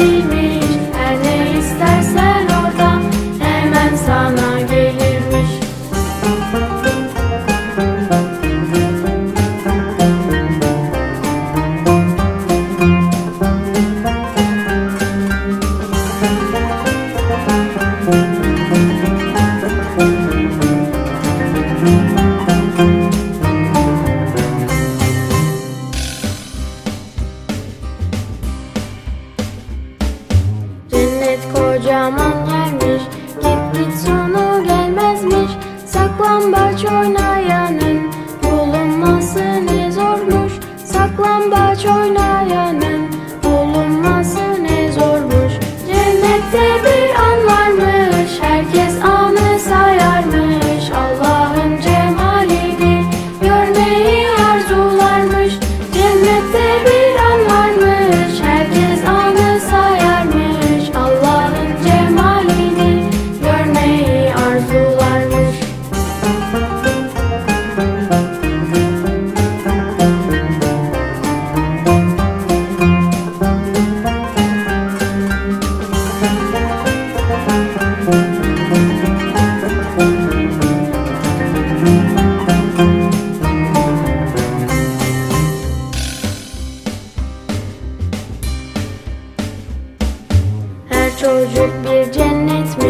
bilmiş Her ne istersen orada hemen sana Cennet kocaman yermiş Git git sonu gelmezmiş. Saklambaç oynayanın Bulunması ne zormuş. Saklambaç oynayanın Çocuk bir cennet mi?